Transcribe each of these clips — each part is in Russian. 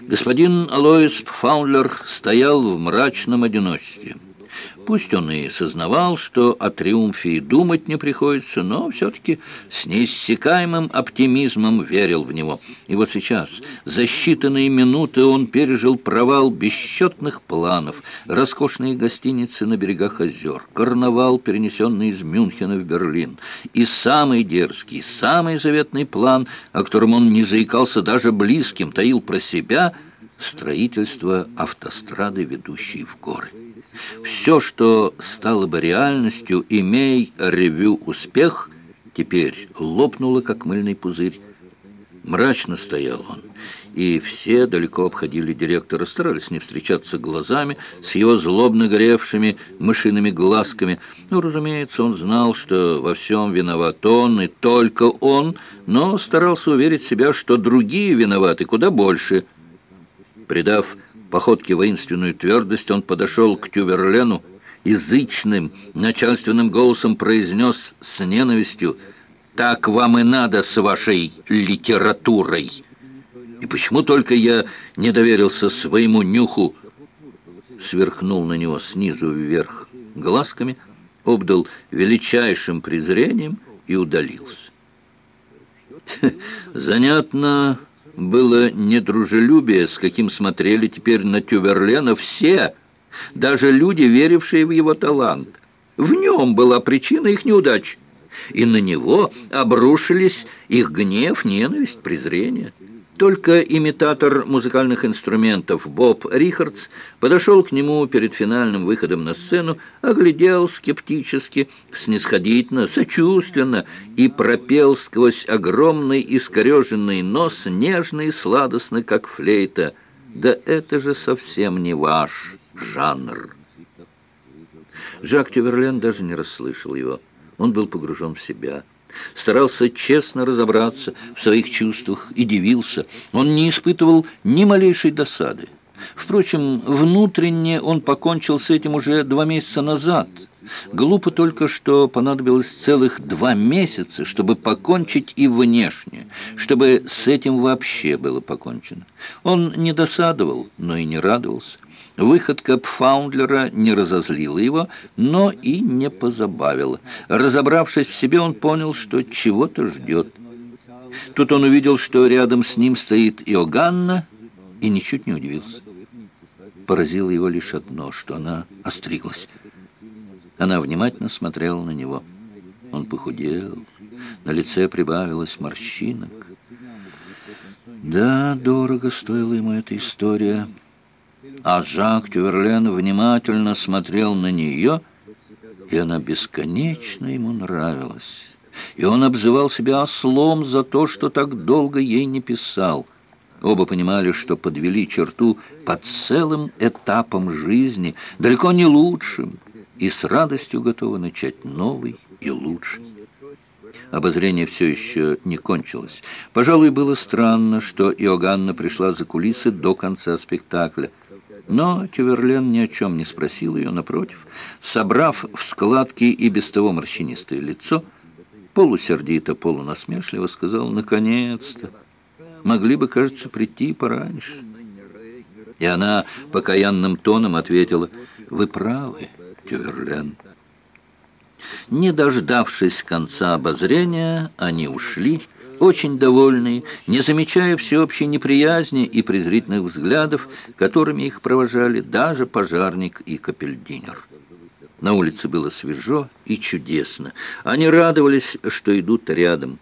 Господин Алоис Фаундлер стоял в мрачном одиночестве. Пусть он и сознавал, что о триумфе и думать не приходится, но все-таки с неиссякаемым оптимизмом верил в него. И вот сейчас, за считанные минуты, он пережил провал бесчетных планов, роскошные гостиницы на берегах озер, карнавал, перенесенный из Мюнхена в Берлин, и самый дерзкий, самый заветный план, о котором он не заикался даже близким, таил про себя строительство автострады, ведущей в горы. Все, что стало бы реальностью, имей ревю успех, теперь лопнуло, как мыльный пузырь. Мрачно стоял он, и все далеко обходили директора, старались не встречаться глазами с его злобно горевшими мышиными глазками. Ну, разумеется, он знал, что во всем виноват он, и только он, но старался уверить себя, что другие виноваты куда больше. Придав походке воинственную твердость, он подошел к Тюверлену, язычным, начальственным голосом произнес с ненавистью «Так вам и надо с вашей литературой!» И почему только я не доверился своему нюху? Сверхнул на него снизу вверх глазками, обдал величайшим презрением и удалился. Занятно было недружелюбие, с каким смотрели теперь на Тюверлена все, даже люди, верившие в его талант. В нем была причина их неудач, и на него обрушились их гнев, ненависть, презрение. Только имитатор музыкальных инструментов Боб Рихардс подошел к нему перед финальным выходом на сцену, оглядел скептически, снисходительно, сочувственно и пропел сквозь огромный искореженный нос, нежный и сладостный, как флейта. «Да это же совсем не ваш жанр!» Жак Тюверлен даже не расслышал его. Он был погружен в себя старался честно разобраться в своих чувствах и дивился. Он не испытывал ни малейшей досады. Впрочем, внутренне он покончил с этим уже два месяца назад. Глупо только, что понадобилось целых два месяца, чтобы покончить и внешне, чтобы с этим вообще было покончено. Он не досадовал, но и не радовался. Выходка Пфаундлера не разозлила его, но и не позабавила. Разобравшись в себе, он понял, что чего-то ждет. Тут он увидел, что рядом с ним стоит Иоганна, и ничуть не удивился. Поразило его лишь одно, что она остриглась. Она внимательно смотрела на него. Он похудел, на лице прибавилось морщинок. Да, дорого стоила ему эта история а Жак Тюверлен внимательно смотрел на нее, и она бесконечно ему нравилась. И он обзывал себя ослом за то, что так долго ей не писал. Оба понимали, что подвели черту под целым этапом жизни, далеко не лучшим, и с радостью готовы начать новый и лучший. Обозрение все еще не кончилось. Пожалуй, было странно, что Иоганна пришла за кулисы до конца спектакля. Но Тюверлен ни о чем не спросил ее, напротив, собрав в складки и без того морщинистое лицо, полусердито, полунасмешливо сказал «наконец-то». Могли бы, кажется, прийти пораньше. И она покаянным тоном ответила «Вы правы, Тюверлен». Не дождавшись конца обозрения, они ушли, очень довольные, не замечая всеобщей неприязни и презрительных взглядов, которыми их провожали даже пожарник и капельдинер. На улице было свежо и чудесно. Они радовались, что идут рядом.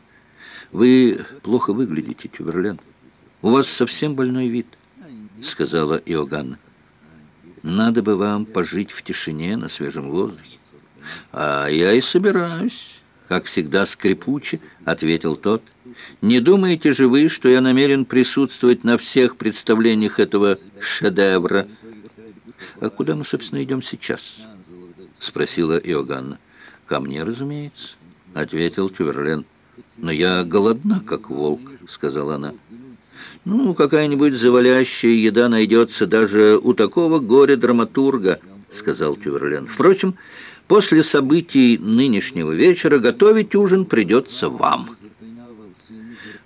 «Вы плохо выглядите, Тюверлен. У вас совсем больной вид», — сказала Иоганна. «Надо бы вам пожить в тишине на свежем воздухе». «А я и собираюсь», — как всегда скрипуче, — ответил тот. «Не думаете же вы, что я намерен присутствовать на всех представлениях этого шедевра?» «А куда мы, собственно, идем сейчас?» — спросила Иоганна. «Ко мне, разумеется», — ответил Тюверлен. «Но я голодна, как волк», — сказала она. «Ну, какая-нибудь завалящая еда найдется даже у такого горя-драматурга», — сказал Тюверлен. «Впрочем, после событий нынешнего вечера готовить ужин придется вам».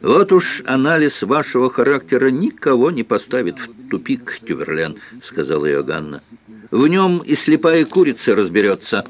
«Вот уж анализ вашего характера никого не поставит в тупик, Тюверлен», — сказала Иоганна. «В нем и слепая курица разберется».